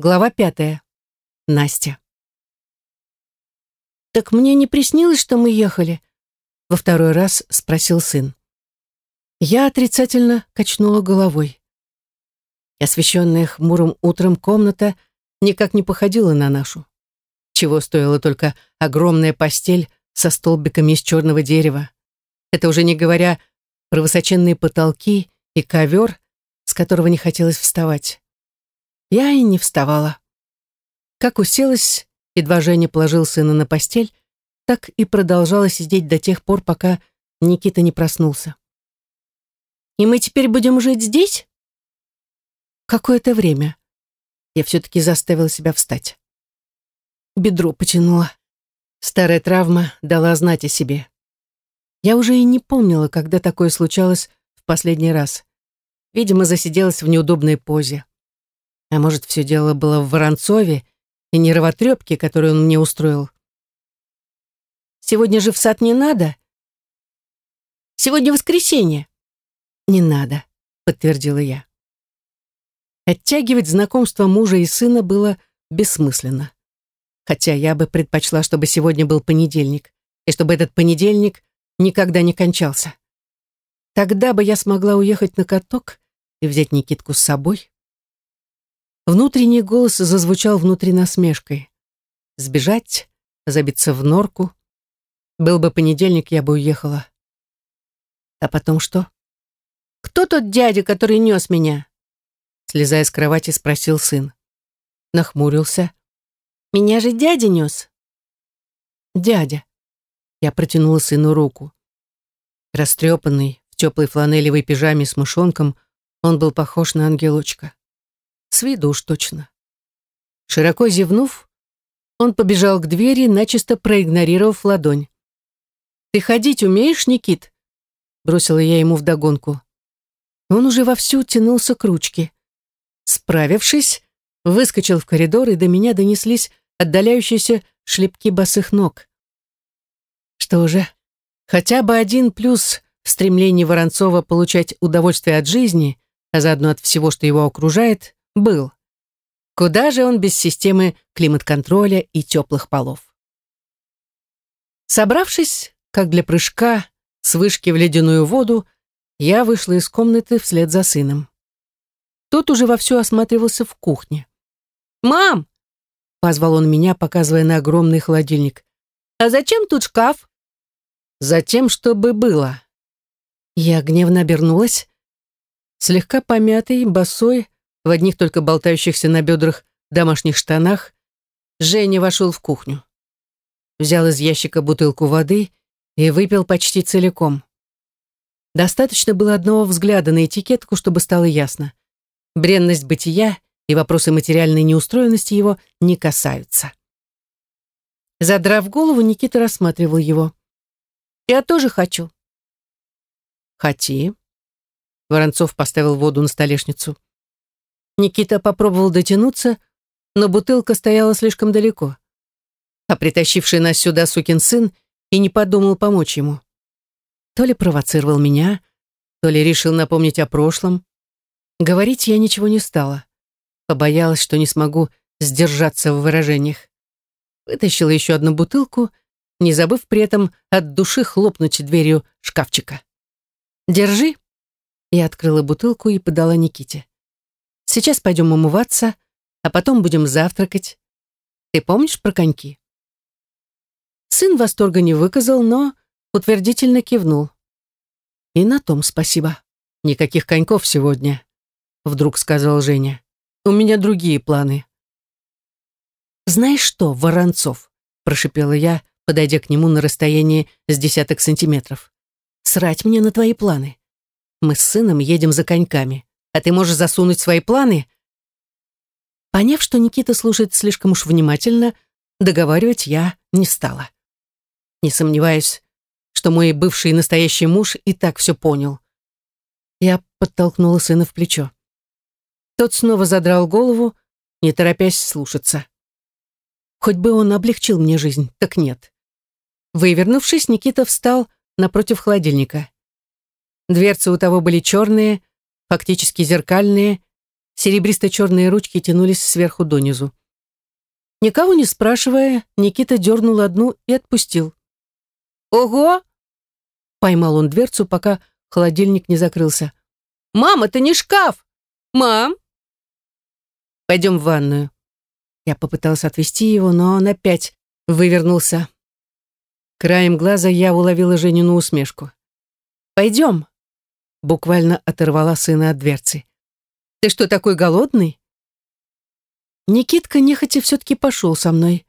Глава пятая. Настя. «Так мне не приснилось, что мы ехали?» Во второй раз спросил сын. Я отрицательно качнула головой. Освещенная хмурым утром комната никак не походила на нашу. Чего стоила только огромная постель со столбиками из черного дерева. Это уже не говоря про высоченные потолки и ковер, с которого не хотелось вставать. Я и не вставала. Как уселась, едва Женя положил сына на постель, так и продолжала сидеть до тех пор, пока Никита не проснулся. «И мы теперь будем жить здесь?» Какое-то время. Я все-таки заставила себя встать. Бедро потянуло. Старая травма дала знать о себе. Я уже и не помнила, когда такое случалось в последний раз. Видимо, засиделась в неудобной позе. А может, все дело было в Воронцове и нервотрепке, которую он мне устроил. «Сегодня же в сад не надо?» «Сегодня воскресенье». «Не надо», — подтвердила я. Оттягивать знакомство мужа и сына было бессмысленно. Хотя я бы предпочла, чтобы сегодня был понедельник, и чтобы этот понедельник никогда не кончался. Тогда бы я смогла уехать на каток и взять Никитку с собой. Внутренний голос зазвучал внутри насмешкой. Сбежать, забиться в норку. Был бы понедельник, я бы уехала. А потом что? «Кто тот дядя, который нес меня?» Слезая с кровати, спросил сын. Нахмурился. «Меня же дядя нес». «Дядя». Я протянула сыну руку. Растрепанный, в теплой фланелевой пижаме с мышонком, он был похож на ангелочка. С виду уж точно. Широко зевнув, он побежал к двери, начисто проигнорировав ладонь. «Ты ходить умеешь, Никит?» Бросила я ему вдогонку. Он уже вовсю тянулся к ручке. Справившись, выскочил в коридор, и до меня донеслись отдаляющиеся шлепки босых ног. Что же, хотя бы один плюс в стремлении Воронцова получать удовольствие от жизни, а заодно от всего, что его окружает, был. Куда же он без системы климат-контроля и теплых полов? Собравшись, как для прыжка, с вышки в ледяную воду, я вышла из комнаты вслед за сыном. Тот уже вовсю осматривался в кухне. «Мам!» — позвал он меня, показывая на огромный холодильник. «А зачем тут шкаф?» «Затем, чтобы было». Я гневно обернулась. Слегка помятый, босой, в одних только болтающихся на бедрах домашних штанах, Женя вошел в кухню. Взял из ящика бутылку воды и выпил почти целиком. Достаточно было одного взгляда на этикетку, чтобы стало ясно. Бренность бытия и вопросы материальной неустроенности его не касаются. Задрав голову, Никита рассматривал его. «Я тоже хочу». «Хоти». Воронцов поставил воду на столешницу. Никита попробовал дотянуться, но бутылка стояла слишком далеко. А притащивший нас сюда сукин сын и не подумал помочь ему. То ли провоцировал меня, то ли решил напомнить о прошлом. Говорить я ничего не стала. Побоялась, что не смогу сдержаться в выражениях. Вытащила еще одну бутылку, не забыв при этом от души хлопнуть дверью шкафчика. «Держи». Я открыла бутылку и подала Никите. Сейчас пойдем умываться, а потом будем завтракать. Ты помнишь про коньки?» Сын восторга не выказал, но утвердительно кивнул. «И на том спасибо. Никаких коньков сегодня», — вдруг сказал Женя. «У меня другие планы». «Знаешь что, Воронцов?» — прошипела я, подойдя к нему на расстоянии с десяток сантиметров. «Срать мне на твои планы. Мы с сыном едем за коньками а ты можешь засунуть свои планы?» Поняв, что Никита слушает слишком уж внимательно, договаривать я не стала. Не сомневаюсь, что мой бывший и настоящий муж и так все понял. Я подтолкнула сына в плечо. Тот снова задрал голову, не торопясь слушаться. Хоть бы он облегчил мне жизнь, так нет. Вывернувшись, Никита встал напротив холодильника. Дверцы у того были черные, фактически зеркальные, Серебристо-черные ручки тянулись сверху донизу. Никого не спрашивая, Никита дернул одну и отпустил. «Ого!» Поймал он дверцу, пока холодильник не закрылся. «Мам, это не шкаф! Мам!» «Пойдем в ванную». Я попытался отвести его, но он опять вывернулся. Краем глаза я уловила Женину усмешку. «Пойдем!» Буквально оторвала сына от дверцы. «Ты что, такой голодный?» Никитка нехотя все-таки пошел со мной.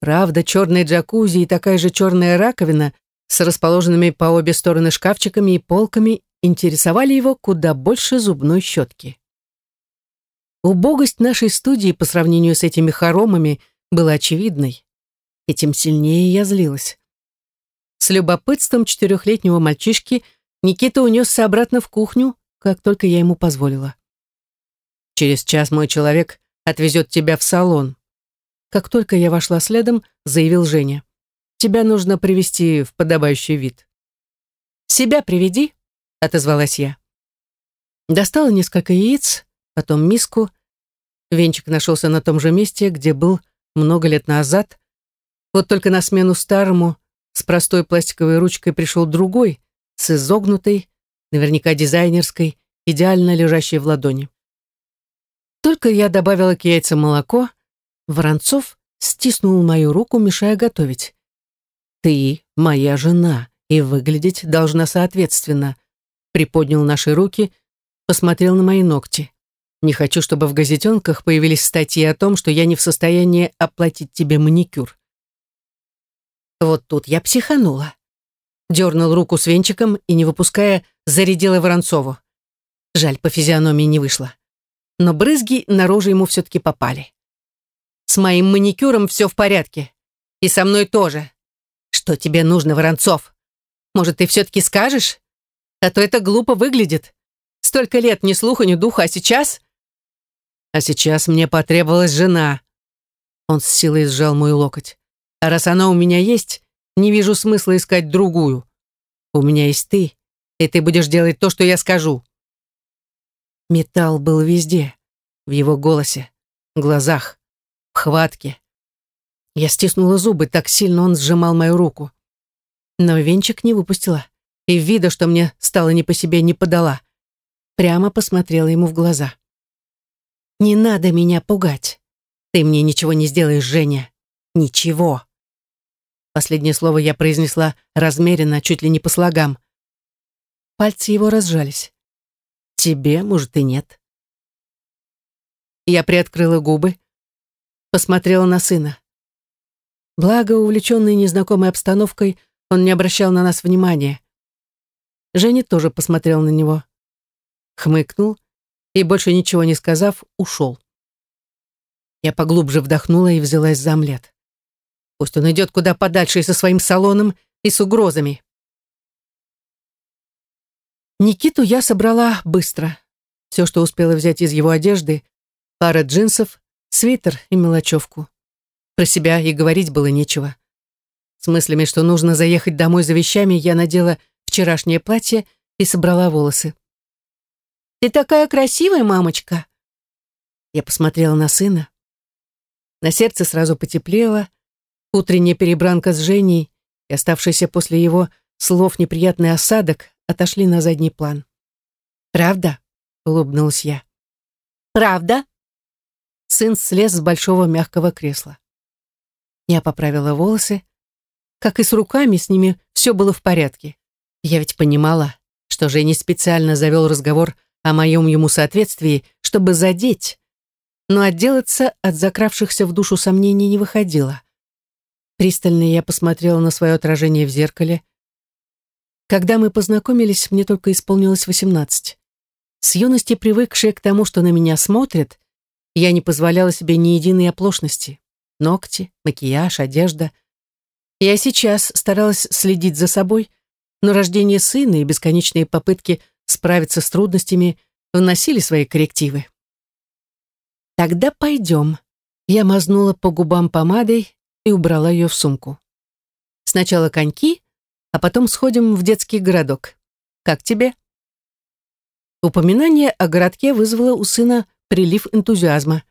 Правда, черная джакузи и такая же черная раковина с расположенными по обе стороны шкафчиками и полками интересовали его куда больше зубной щетки. Убогость нашей студии по сравнению с этими хоромами была очевидной, и тем сильнее я злилась. С любопытством четырехлетнего мальчишки Никита унесся обратно в кухню, как только я ему позволила. «Через час мой человек отвезет тебя в салон». Как только я вошла следом, заявил Женя. «Тебя нужно привести в подобающий вид». «Себя приведи», — отозвалась я. Достала несколько яиц, потом миску. Венчик нашелся на том же месте, где был много лет назад. Вот только на смену старому с простой пластиковой ручкой пришел другой, с изогнутой, наверняка дизайнерской, идеально лежащей в ладони. Только я добавила к яйцам молоко, Воронцов стиснул мою руку, мешая готовить. «Ты моя жена, и выглядеть должна соответственно», приподнял наши руки, посмотрел на мои ногти. «Не хочу, чтобы в газетенках появились статьи о том, что я не в состоянии оплатить тебе маникюр. Вот тут я психанула. Дернул руку с венчиком и, не выпуская, зарядила Воронцову. Жаль, по физиономии не вышло. Но брызги на рожу ему все-таки попали. С моим маникюром все в порядке. И со мной тоже. Что тебе нужно, Воронцов? Может, ты все-таки скажешь? А то это глупо выглядит. Столько лет ни слуха, ни духа, а сейчас... А сейчас мне потребовалась жена. Он с силой сжал мой локоть. А раз она у меня есть, не вижу смысла искать другую. У меня есть ты, и ты будешь делать то, что я скажу. Металл был везде, в его голосе, глазах, в хватке. Я стиснула зубы, так сильно он сжимал мою руку. Но венчик не выпустила, и вида, что мне стало не по себе, не подала. Прямо посмотрела ему в глаза. «Не надо меня пугать. Ты мне ничего не сделаешь, Женя. Ничего». Последнее слово я произнесла размеренно, чуть ли не по слогам. Пальцы его разжались. Тебе, может, и нет. Я приоткрыла губы, посмотрела на сына. Благо, увлеченный незнакомой обстановкой, он не обращал на нас внимания. Женя тоже посмотрел на него. Хмыкнул и, больше ничего не сказав, ушел. Я поглубже вдохнула и взялась за омлет. Пусть он идет куда подальше и со своим салоном, и с угрозами. Никиту я собрала быстро. Все, что успела взять из его одежды, пара джинсов, свитер и мелочевку. Про себя и говорить было нечего. С мыслями, что нужно заехать домой за вещами, я надела вчерашнее платье и собрала волосы. «Ты такая красивая, мамочка!» Я посмотрела на сына. На сердце сразу потеплело, Утренняя перебранка с Женей и оставшийся после его слов неприятный осадок отошли на задний план. «Правда?» — улыбнулась я. «Правда?» Сын слез с большого мягкого кресла. Я поправила волосы. Как и с руками, с ними все было в порядке. Я ведь понимала, что Женя специально завел разговор о моем ему соответствии, чтобы задеть, но отделаться от закравшихся в душу сомнений не выходило. Пристально я посмотрела на свое отражение в зеркале. Когда мы познакомились, мне только исполнилось восемнадцать. С юности привыкшая к тому, что на меня смотрят, я не позволяла себе ни единой оплошности. Ногти, макияж, одежда. Я сейчас старалась следить за собой, но рождение сына и бесконечные попытки справиться с трудностями вносили свои коррективы. «Тогда пойдем». Я мазнула по губам помадой и убрала ее в сумку. Сначала коньки, а потом сходим в детский городок. Как тебе? Упоминание о городке вызвало у сына прилив энтузиазма.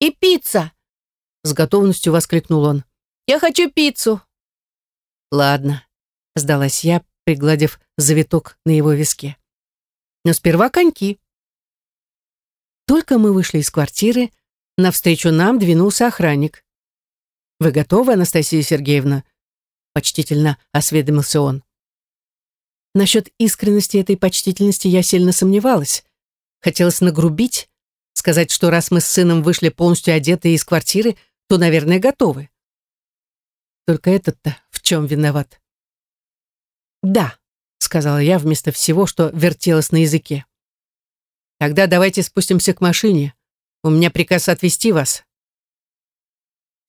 «И пицца!» — с готовностью воскликнул он. «Я хочу пиццу!» «Ладно», — сдалась я, пригладив завиток на его виске. «Но сперва коньки». Только мы вышли из квартиры, навстречу нам двинулся охранник. «Вы готовы, Анастасия Сергеевна?» — почтительно осведомился он. Насчет искренности этой почтительности я сильно сомневалась. Хотелось нагрубить, сказать, что раз мы с сыном вышли полностью одетые из квартиры, то, наверное, готовы. Только этот-то в чем виноват? «Да», — сказала я вместо всего, что вертелось на языке. «Тогда давайте спустимся к машине. У меня приказ отвезти вас».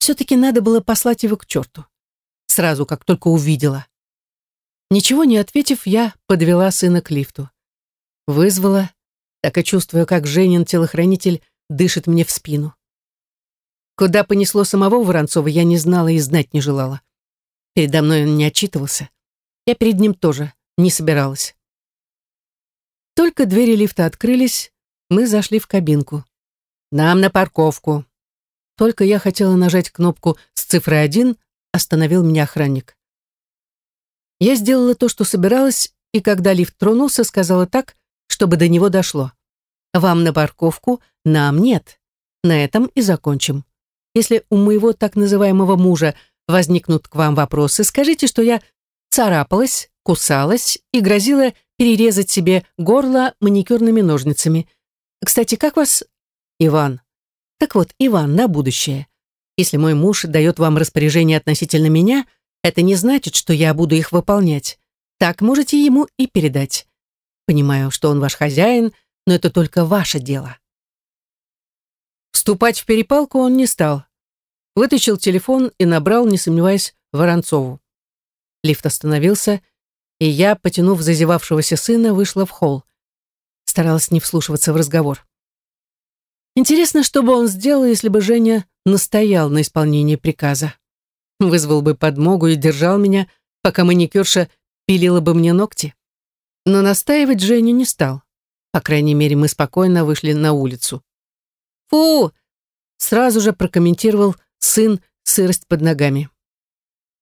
Все-таки надо было послать его к черту. Сразу, как только увидела. Ничего не ответив, я подвела сына к лифту. Вызвала, так и чувствую, как Женин телохранитель дышит мне в спину. Куда понесло самого Воронцова, я не знала и знать не желала. Передо мной он не отчитывался. Я перед ним тоже не собиралась. Только двери лифта открылись, мы зашли в кабинку. «Нам на парковку». Только я хотела нажать кнопку с цифрой один, остановил меня охранник. Я сделала то, что собиралась, и когда лифт тронулся, сказала так, чтобы до него дошло. «Вам на парковку, нам нет. На этом и закончим. Если у моего так называемого мужа возникнут к вам вопросы, скажите, что я царапалась, кусалась и грозила перерезать себе горло маникюрными ножницами. Кстати, как вас... Иван. Так вот, Иван, на будущее. Если мой муж дает вам распоряжение относительно меня, это не значит, что я буду их выполнять. Так можете ему и передать. Понимаю, что он ваш хозяин, но это только ваше дело. Вступать в перепалку он не стал. Вытащил телефон и набрал, не сомневаясь, Воронцову. Лифт остановился, и я, потянув зазевавшегося сына, вышла в холл. Старалась не вслушиваться в разговор. Интересно, что бы он сделал, если бы Женя настоял на исполнении приказа. Вызвал бы подмогу и держал меня, пока маникюрша пилила бы мне ногти. Но настаивать Женя не стал. По крайней мере, мы спокойно вышли на улицу. «Фу!» — сразу же прокомментировал сын сырость под ногами.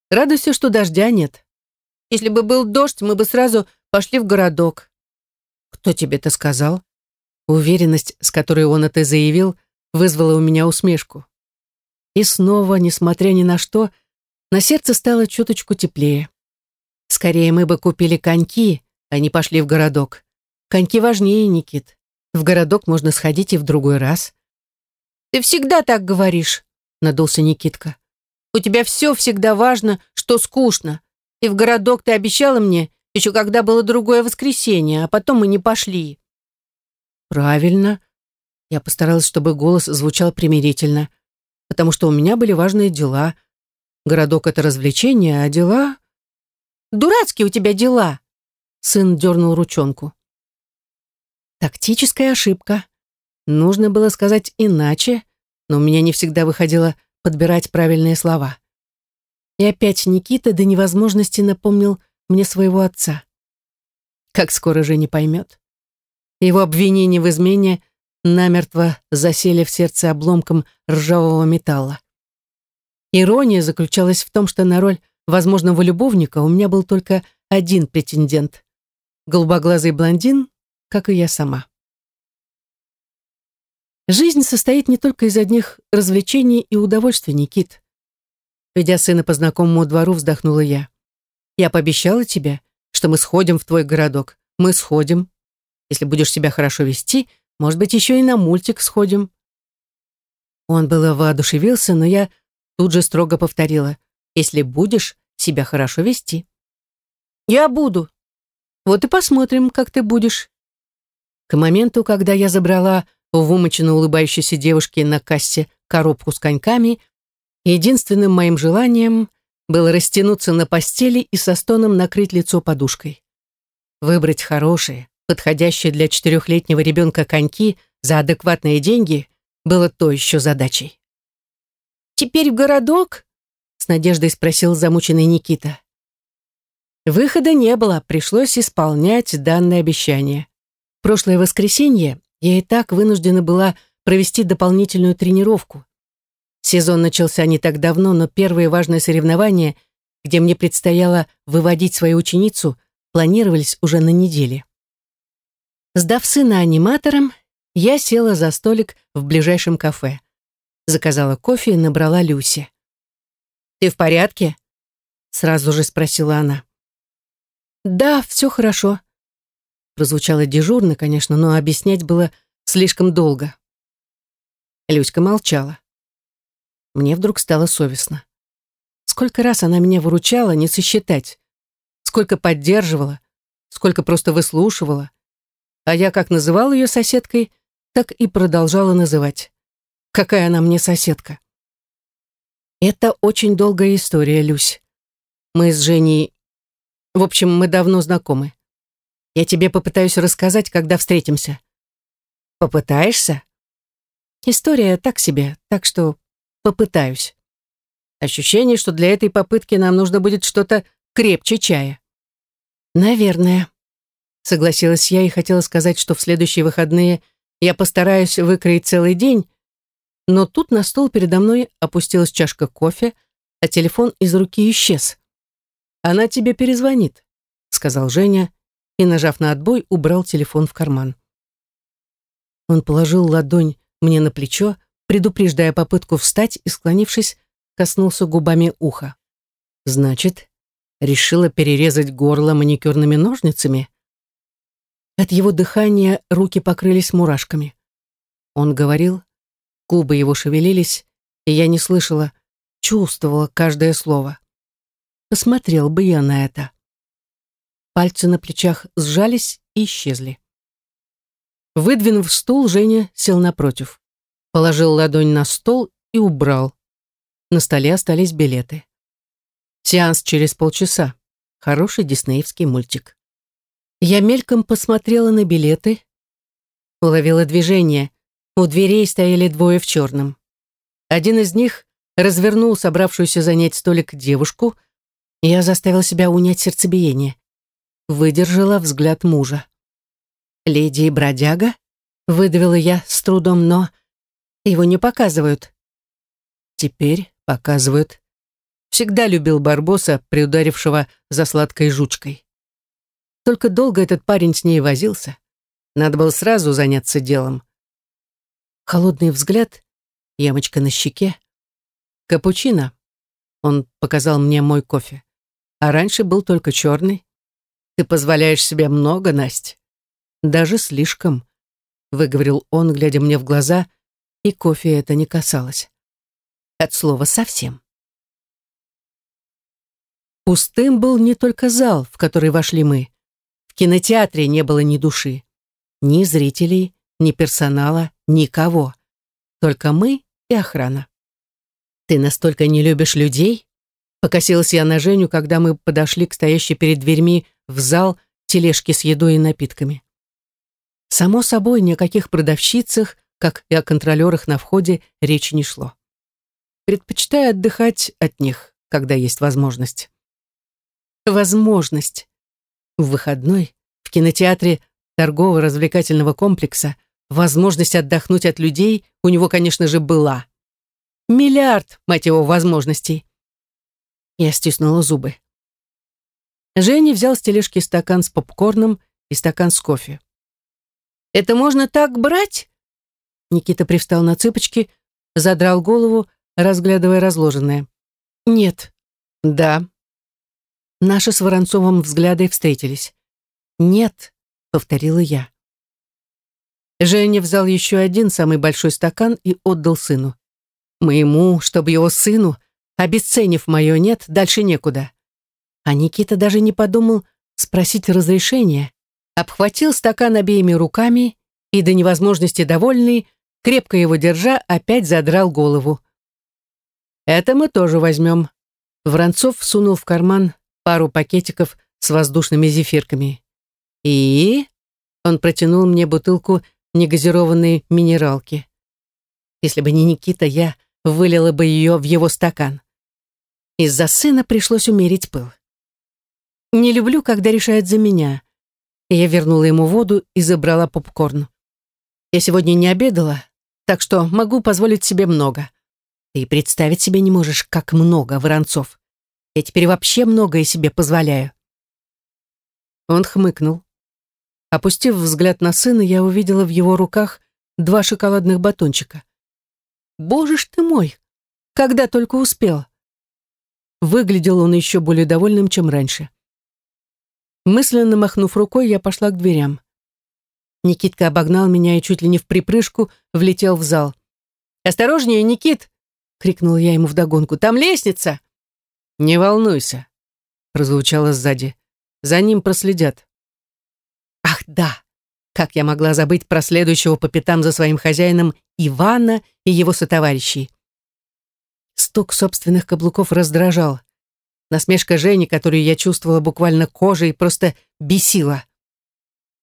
Радуйся, что дождя нет. Если бы был дождь, мы бы сразу пошли в городок. Кто тебе это сказал? Уверенность, с которой он это заявил, вызвала у меня усмешку. И снова, несмотря ни на что, на сердце стало чуточку теплее. Скорее мы бы купили коньки, а не пошли в городок. Коньки важнее, Никит. В городок можно сходить и в другой раз. Ты всегда так говоришь, надулся Никитка. У тебя все всегда важно, что скучно. И в городок ты обещала мне, еще когда было другое воскресенье, а потом мы не пошли. Правильно. Я постаралась, чтобы голос звучал примирительно, потому что у меня были важные дела. Городок — это развлечение, а дела... Дурацкие у тебя дела. Сын дернул ручонку. Тактическая ошибка. Нужно было сказать иначе, но у меня не всегда выходило подбирать правильные слова. И опять Никита до невозможности напомнил мне своего отца. Как скоро же не поймет. Его обвинения в измене намертво засели в сердце обломком ржавого металла. Ирония заключалась в том, что на роль возможного любовника у меня был только один претендент — голубоглазый блондин, как и я сама. Жизнь состоит не только из одних развлечений и удовольствий, Никит. Ведя сына по знакомому двору, вздохнула я. Я пообещала тебе, что мы сходим в твой городок. Мы сходим. Если будешь себя хорошо вести, может быть, еще и на мультик сходим. Он было воодушевился, но я тут же строго повторила. Если будешь себя хорошо вести. Я буду. Вот и посмотрим, как ты будешь. К моменту, когда я забрала у вымоченно улыбающейся девушки на кассе коробку с коньками, единственным моим желанием было растянуться на постели и со стоном накрыть лицо подушкой. Выбрать хорошие, подходящие для четырехлетнего ребенка коньки за адекватные деньги было то еще задачей. «Теперь в городок?» — с надеждой спросил замученный Никита. Выхода не было, пришлось исполнять данное обещание. Прошлое воскресенье я и так вынуждена была провести дополнительную тренировку. Сезон начался не так давно, но первые важные соревнования, где мне предстояло выводить свою ученицу, планировались уже на неделе. Сдав сына аниматором, я села за столик в ближайшем кафе. Заказала кофе и набрала Люси. «Ты в порядке?» Сразу же спросила она. «Да, все хорошо». Прозвучало дежурно, конечно, но объяснять было слишком долго. Люська молчала. Мне вдруг стало совестно. Сколько раз она меня выручала, не сосчитать. Сколько поддерживала, сколько просто выслушивала. А я как называл ее соседкой, так и продолжала называть. Какая она мне соседка. Это очень долгая история, Люсь. Мы с Женей... В общем, мы давно знакомы. Я тебе попытаюсь рассказать, когда встретимся. Попытаешься? История так себе, так что попытаюсь. Ощущение, что для этой попытки нам нужно будет что-то крепче чая. Наверное. Согласилась я и хотела сказать, что в следующие выходные я постараюсь выкроить целый день, но тут на стол передо мной опустилась чашка кофе, а телефон из руки исчез. «Она тебе перезвонит», — сказал Женя и, нажав на отбой, убрал телефон в карман. Он положил ладонь мне на плечо, предупреждая попытку встать и, склонившись, коснулся губами уха. «Значит, решила перерезать горло маникюрными ножницами?» От его дыхания руки покрылись мурашками. Он говорил, губы его шевелились, и я не слышала, чувствовала каждое слово. Посмотрел бы я на это. Пальцы на плечах сжались и исчезли. Выдвинув стул, Женя сел напротив. Положил ладонь на стол и убрал. На столе остались билеты. Сеанс через полчаса. Хороший диснеевский мультик. Я мельком посмотрела на билеты, уловила движение. У дверей стояли двое в черном. Один из них развернул собравшуюся занять столик девушку. Я заставила себя унять сердцебиение. Выдержала взгляд мужа. «Леди и бродяга?» — выдавила я с трудом, но его не показывают. Теперь показывают. Всегда любил Барбоса, приударившего за сладкой жучкой. Только долго этот парень с ней возился. Надо было сразу заняться делом. Холодный взгляд, ямочка на щеке. Капучино. Он показал мне мой кофе. А раньше был только черный. Ты позволяешь себе много, Насть. Даже слишком, выговорил он, глядя мне в глаза — и кофе это не касалось. От слова совсем. Пустым был не только зал, в который вошли мы. В кинотеатре не было ни души. Ни зрителей, ни персонала, никого. Только мы и охрана. «Ты настолько не любишь людей?» Покосилась я на Женю, когда мы подошли к стоящей перед дверьми в зал тележки с едой и напитками. Само собой, ни о каких продавщицах, как и о контролерах на входе, речи не шло. Предпочитаю отдыхать от них, когда есть возможность. Возможность. В выходной в кинотеатре торгово-развлекательного комплекса возможность отдохнуть от людей у него, конечно же, была. Миллиард, мать его, возможностей. Я стиснула зубы. Женя взял с тележки стакан с попкорном и стакан с кофе. «Это можно так брать?» Никита привстал на цыпочки, задрал голову, разглядывая разложенное. «Нет». «Да». Наши с Воронцовым взгляды встретились. «Нет», — повторила я. Женя взял еще один самый большой стакан и отдал сыну. Моему, чтобы его сыну, обесценив мое «нет», дальше некуда. А Никита даже не подумал спросить разрешения, обхватил стакан обеими руками и до невозможности довольный крепко его держа, опять задрал голову. «Это мы тоже возьмем». Воронцов всунул в карман пару пакетиков с воздушными зефирками. «И?» Он протянул мне бутылку негазированной минералки. Если бы не Никита, я вылила бы ее в его стакан. Из-за сына пришлось умерить пыл. Не люблю, когда решают за меня. Я вернула ему воду и забрала попкорн. Я сегодня не обедала, так что могу позволить себе много. Ты представить себе не можешь, как много, Воронцов. Я теперь вообще многое себе позволяю». Он хмыкнул. Опустив взгляд на сына, я увидела в его руках два шоколадных батончика. «Боже ж ты мой! Когда только успел!» Выглядел он еще более довольным, чем раньше. Мысленно махнув рукой, я пошла к дверям. Никитка обогнал меня и чуть ли не в припрыжку влетел в зал. «Осторожнее, Никит!» — крикнул я ему вдогонку. «Там лестница!» «Не волнуйся!» — прозвучало сзади. «За ним проследят». Ах, да! Как я могла забыть про следующего по пятам за своим хозяином Ивана и его сотоварищей? Стук собственных каблуков раздражал. Насмешка Жени, которую я чувствовала буквально кожей, просто бесила.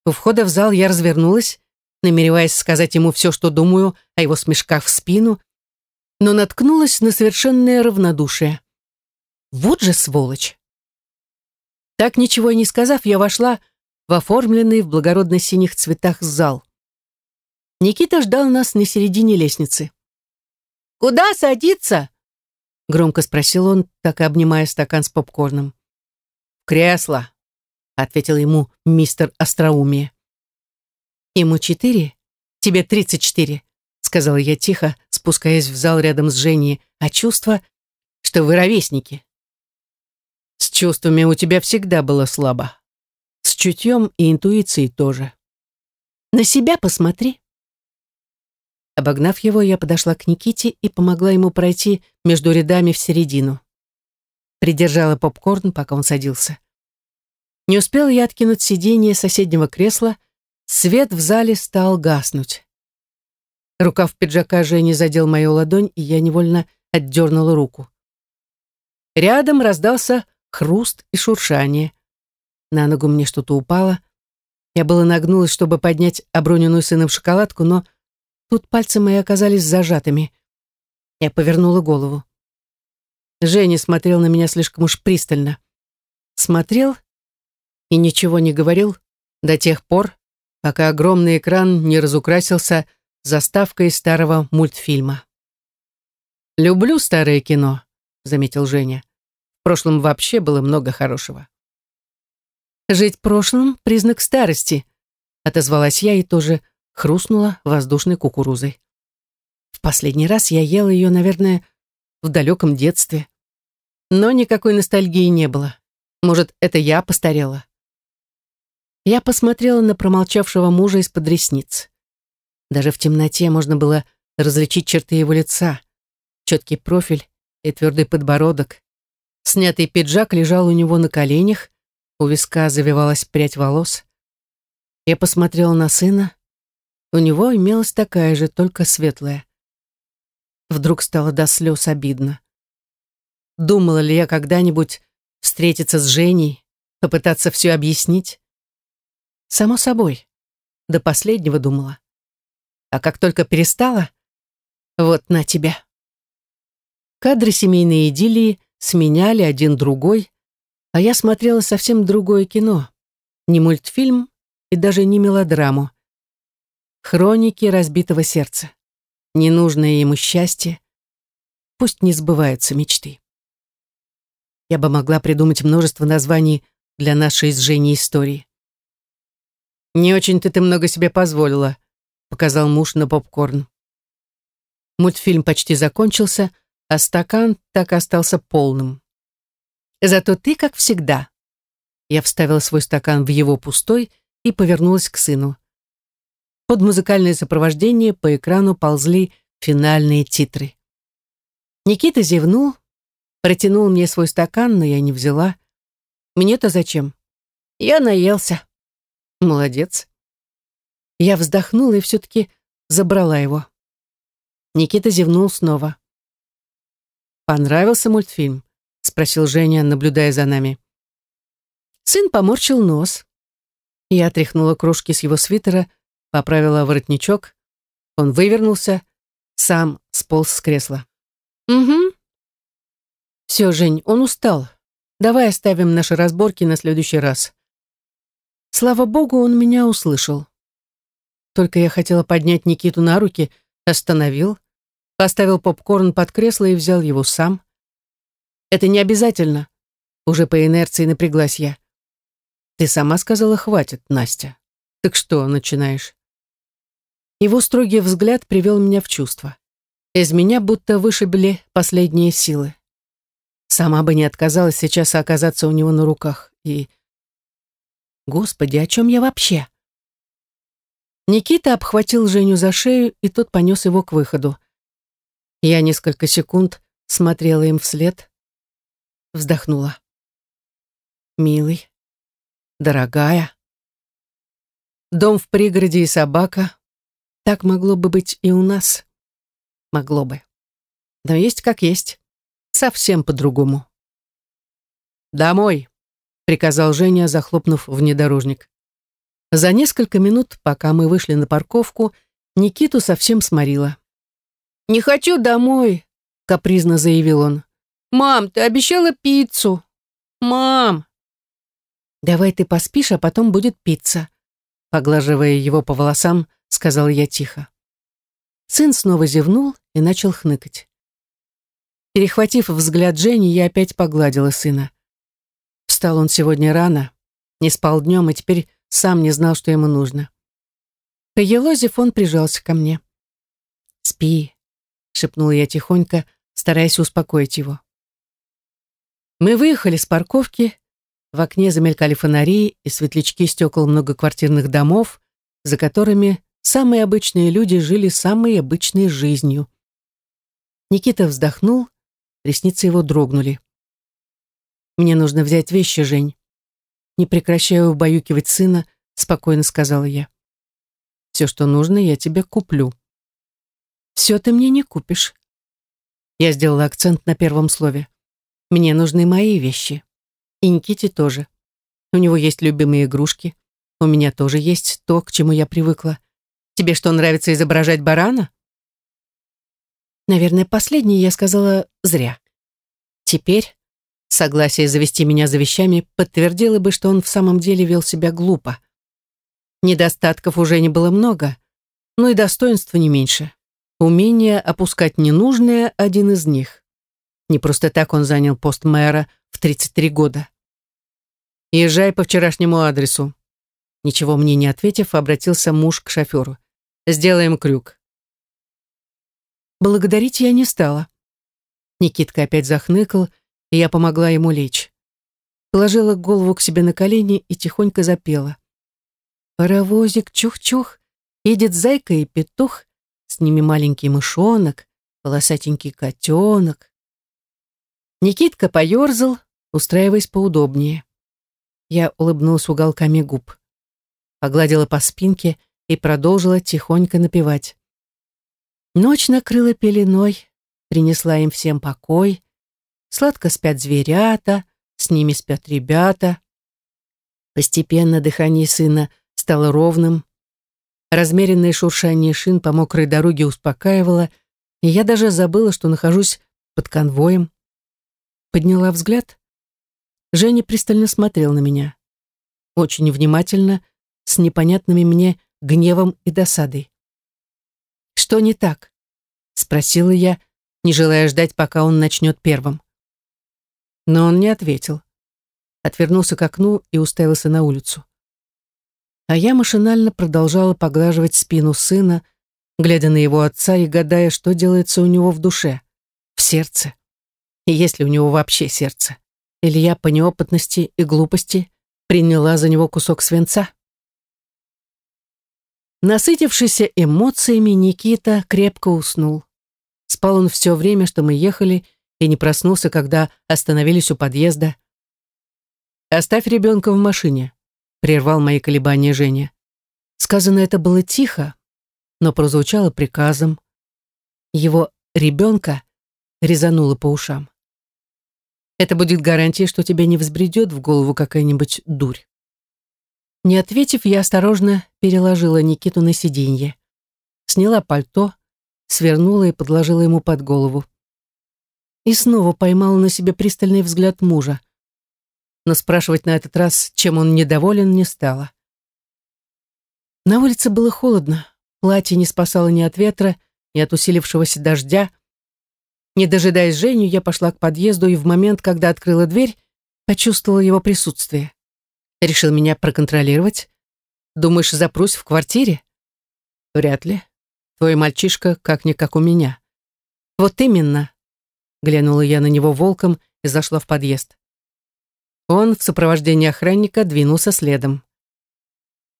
У входа в зал я развернулась, намереваясь сказать ему все, что думаю о его смешках в спину, но наткнулась на совершенное равнодушие. Вот же сволочь! Так ничего и не сказав, я вошла в оформленный в благородно-синих цветах зал. Никита ждал нас на середине лестницы. «Куда садиться?» — громко спросил он, так и обнимая стакан с попкорном. «Кресло», — ответил ему мистер Остроумие. «Ему четыре? Тебе тридцать четыре», — сказала я тихо, спускаясь в зал рядом с Женей, а чувство, что вы ровесники. «С чувствами у тебя всегда было слабо», с чутьем и интуицией тоже. На себя посмотри. Обогнав его, я подошла к Никите и помогла ему пройти между рядами в середину. Придержала попкорн, пока он садился. Не успела я откинуть сиденье соседнего кресла, свет в зале стал гаснуть. Рукав пиджака Жени задел мою ладонь, и я невольно отдернула руку. Рядом раздался хруст и шуршание. На ногу мне что-то упало. Я было нагнулась, чтобы поднять оброненную сыном шоколадку, но тут пальцы мои оказались зажатыми. Я повернула голову. Женя смотрел на меня слишком уж пристально. Смотрел и ничего не говорил до тех пор, пока огромный экран не разукрасился заставкой старого мультфильма. «Люблю старое кино», — заметил Женя. «В прошлом вообще было много хорошего». «Жить прошлым — признак старости», — отозвалась я и тоже хрустнула воздушной кукурузой. В последний раз я ела ее, наверное, в далеком детстве. Но никакой ностальгии не было. Может, это я постарела? Я посмотрела на промолчавшего мужа из-под ресниц. Даже в темноте можно было различить черты его лица, четкий профиль и твердый подбородок. Снятый пиджак лежал у него на коленях, у виска завивалась прядь волос. Я посмотрела на сына. У него имелась такая же, только светлая. Вдруг стало до слез обидно. Думала ли я когда-нибудь встретиться с Женей, попытаться все объяснить? Само собой, до последнего думала. А как только перестала, вот на тебя. Кадры семейной идиллии сменяли один другой, а я смотрела совсем другое кино. Не мультфильм и даже не мелодраму. Хроники разбитого сердца. Ненужное ему счастье. Пусть не сбываются мечты. Я бы могла придумать множество названий для нашей с Женей истории. «Не очень-то ты много себе позволила», — показал муж на попкорн. Мультфильм почти закончился, а стакан так остался полным. Зато ты, как всегда. Я вставила свой стакан в его пустой и повернулась к сыну. Под музыкальное сопровождение по экрану ползли финальные титры. Никита зевнул, протянул мне свой стакан, но я не взяла. Мне-то зачем? Я наелся. Молодец. Я вздохнула и все-таки забрала его. Никита зевнул снова. Понравился мультфильм? спросил Женя, наблюдая за нами. Сын поморщил нос. Я отряхнула кружки с его свитера, поправила воротничок. Он вывернулся, сам сполз с кресла. «Угу». «Все, Жень, он устал. Давай оставим наши разборки на следующий раз». Слава богу, он меня услышал. Только я хотела поднять Никиту на руки, Остановил, поставил попкорн под кресло и взял его сам. «Это не обязательно», — уже по инерции напряглась я. «Ты сама сказала, хватит, Настя. Так что начинаешь?» Его строгий взгляд привел меня в чувство. Из меня будто вышибли последние силы. Сама бы не отказалась сейчас оказаться у него на руках. И... Господи, о чем я вообще? Никита обхватил Женю за шею, и тот понес его к выходу. Я несколько секунд смотрела им вслед, вздохнула. «Милый, дорогая». Дом в пригороде и собака. Так могло бы быть и у нас. Могло бы. Но есть как есть. Совсем по-другому. «Домой», — приказал Женя, захлопнув внедорожник. За несколько минут, пока мы вышли на парковку, Никиту совсем сморила. «Не хочу домой», — капризно заявил он. «Мам, ты обещала пиццу. Мам!» «Давай ты поспишь, а потом будет пицца», — поглаживая его по волосам, сказал я тихо. Сын снова зевнул и начал хныкать. Перехватив взгляд Жени, я опять погладила сына. Встал он сегодня рано, не спал днем и теперь сам не знал, что ему нужно. Поелозив, он прижался ко мне. «Спи», — шепнула я тихонько, стараясь успокоить его. Мы выехали с парковки, в окне замелькали фонари и светлячки стекол многоквартирных домов, за которыми самые обычные люди жили самой обычной жизнью. Никита вздохнул, ресницы его дрогнули. «Мне нужно взять вещи, Жень не прекращая убаюкивать сына, спокойно сказала я. «Все, что нужно, я тебе куплю». «Все ты мне не купишь». Я сделала акцент на первом слове. «Мне нужны мои вещи. И Никите тоже. У него есть любимые игрушки. У меня тоже есть то, к чему я привыкла. Тебе что, нравится изображать барана?» Наверное, последнее я сказала зря. Теперь, Согласие завести меня за вещами подтвердило бы, что он в самом деле вел себя глупо. Недостатков уже не было много, но и достоинства не меньше. Умение опускать ненужное – один из них. Не просто так он занял пост мэра в 33 года. «Езжай по вчерашнему адресу». Ничего мне не ответив, обратился муж к шоферу. «Сделаем крюк». Благодарить я не стала. Никитка опять захныкал, и я помогла ему лечь. Положила голову к себе на колени и тихонько запела. Паровозик чух-чух, едет зайка и петух, с ними маленький мышонок, полосатенький котенок. Никитка поерзал, устраиваясь поудобнее. Я улыбнулась уголками губ. Погладила по спинке и продолжила тихонько напевать. Ночь накрыла пеленой, принесла им всем покой, Сладко спят зверята, с ними спят ребята. Постепенно дыхание сына стало ровным. Размеренное шуршание шин по мокрой дороге успокаивало, и я даже забыла, что нахожусь под конвоем. Подняла взгляд. Женя пристально смотрел на меня. Очень внимательно, с непонятными мне гневом и досадой. «Что не так?» — спросила я, не желая ждать, пока он начнет первым. Но он не ответил. Отвернулся к окну и уставился на улицу. А я машинально продолжала поглаживать спину сына, глядя на его отца и гадая, что делается у него в душе, в сердце. И есть ли у него вообще сердце? Или я по неопытности и глупости приняла за него кусок свинца? Насытившийся эмоциями, Никита крепко уснул. Спал он все время, что мы ехали, и не проснулся, когда остановились у подъезда. «Оставь ребенка в машине», — прервал мои колебания Женя. Сказано это было тихо, но прозвучало приказом. Его ребенка резануло по ушам. Это будет гарантия, что тебе не взбредет в голову какая-нибудь дурь. Не ответив, я осторожно переложила Никиту на сиденье. Сняла пальто, свернула и подложила ему под голову и снова поймал на себе пристальный взгляд мужа. Но спрашивать на этот раз, чем он недоволен, не стало. На улице было холодно, платье не спасало ни от ветра, и от усилившегося дождя. Не дожидаясь Женю, я пошла к подъезду и в момент, когда открыла дверь, почувствовала его присутствие. Решил меня проконтролировать. Думаешь, запрусь в квартире? Вряд ли. Твой мальчишка как-никак у меня. Вот именно. Глянула я на него волком и зашла в подъезд. Он в сопровождении охранника двинулся следом.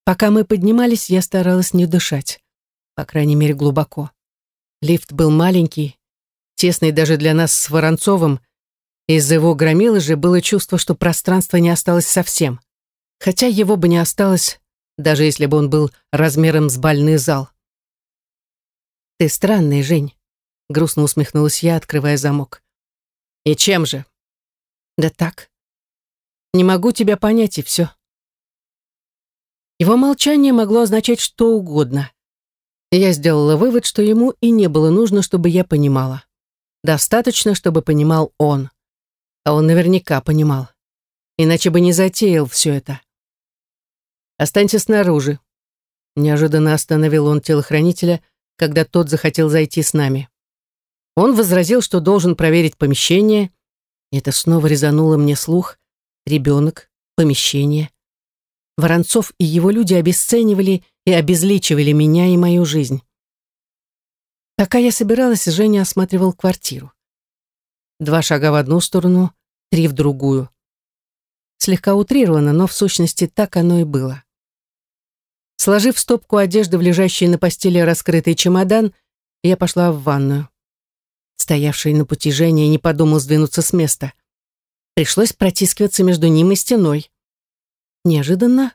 Пока мы поднимались, я старалась не дышать. По крайней мере, глубоко. Лифт был маленький, тесный даже для нас с Воронцовым. Из-за его громилы же было чувство, что пространства не осталось совсем. Хотя его бы не осталось, даже если бы он был размером с бальный зал. «Ты странный, Жень», — грустно усмехнулась я, открывая замок. «И чем же?» «Да так. Не могу тебя понять, и все». Его молчание могло означать что угодно. Я сделала вывод, что ему и не было нужно, чтобы я понимала. Достаточно, чтобы понимал он. А он наверняка понимал. Иначе бы не затеял все это. «Останься снаружи», — неожиданно остановил он телохранителя, когда тот захотел зайти с нами. Он возразил, что должен проверить помещение. И это снова резануло мне слух. Ребенок, помещение. Воронцов и его люди обесценивали и обезличивали меня и мою жизнь. Пока я собиралась, Женя осматривал квартиру. Два шага в одну сторону, три в другую. Слегка утрировано, но в сущности так оно и было. Сложив стопку одежды в лежащий на постели раскрытый чемодан, я пошла в ванную. Стоявший на пути Женя не подумал сдвинуться с места. Пришлось протискиваться между ним и стеной. Неожиданно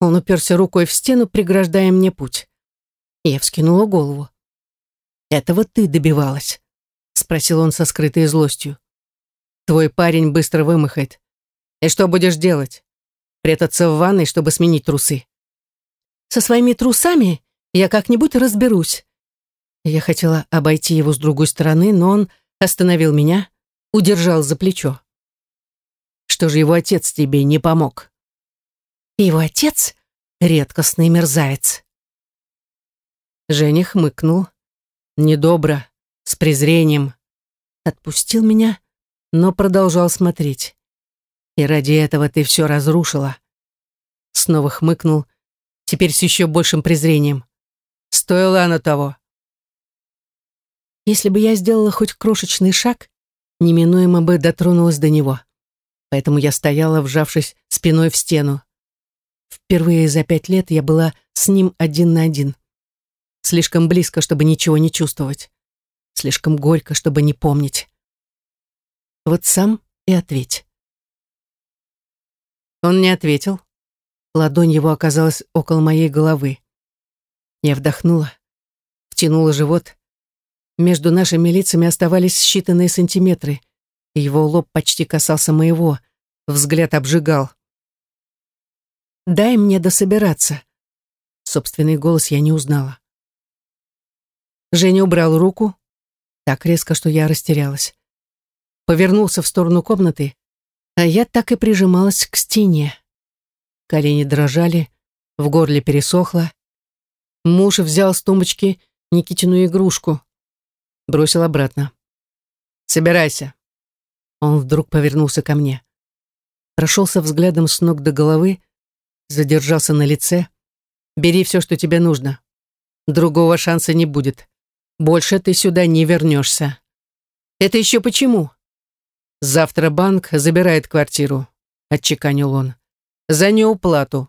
он уперся рукой в стену, преграждая мне путь. Я вскинула голову. «Этого ты добивалась?» — спросил он со скрытой злостью. «Твой парень быстро вымахает. И что будешь делать? Прятаться в ванной, чтобы сменить трусы?» «Со своими трусами я как-нибудь разберусь». Я хотела обойти его с другой стороны, но он остановил меня, удержал за плечо. «Что же его отец тебе не помог?» «Его отец — редкостный мерзавец». Женя хмыкнул, недобро, с презрением. Отпустил меня, но продолжал смотреть. И ради этого ты все разрушила. Снова хмыкнул, теперь с еще большим презрением. Стоило оно того. Если бы я сделала хоть крошечный шаг, неминуемо бы дотронулась до него. Поэтому я стояла, вжавшись спиной в стену. Впервые за пять лет я была с ним один на один. Слишком близко, чтобы ничего не чувствовать. Слишком горько, чтобы не помнить. Вот сам и ответь. Он не ответил. Ладонь его оказалась около моей головы. Я вдохнула, втянула живот. Между нашими лицами оставались считанные сантиметры. Его лоб почти касался моего, взгляд обжигал. «Дай мне дособираться». Собственный голос я не узнала. Женя убрал руку, так резко, что я растерялась. Повернулся в сторону комнаты, а я так и прижималась к стене. Колени дрожали, в горле пересохло. Муж взял с тумбочки Никитину игрушку, бросил обратно. «Собирайся». Он вдруг повернулся ко мне. Прошелся взглядом с ног до головы, задержался на лице. «Бери все, что тебе нужно. Другого шанса не будет. Больше ты сюда не вернешься. Это еще почему? Завтра банк забирает квартиру, отчеканил он. За неуплату.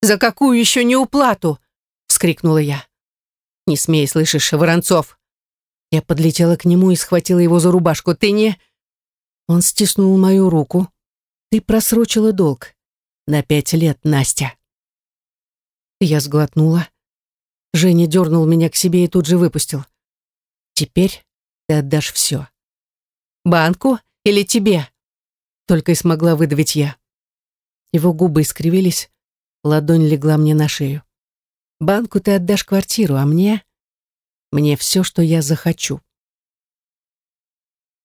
За какую еще неуплату? вскрикнула я. Не смей, слышишь, Воронцов. Я подлетела к нему и схватила его за рубашку. Ты не... Он стиснул мою руку. Ты просрочила долг. На пять лет, Настя. Я сглотнула. Женя дернул меня к себе и тут же выпустил. «Теперь ты отдашь все». «Банку или тебе?» Только и смогла выдавить я. Его губы искривились, ладонь легла мне на шею. «Банку ты отдашь квартиру, а мне...» «Мне все, что я захочу».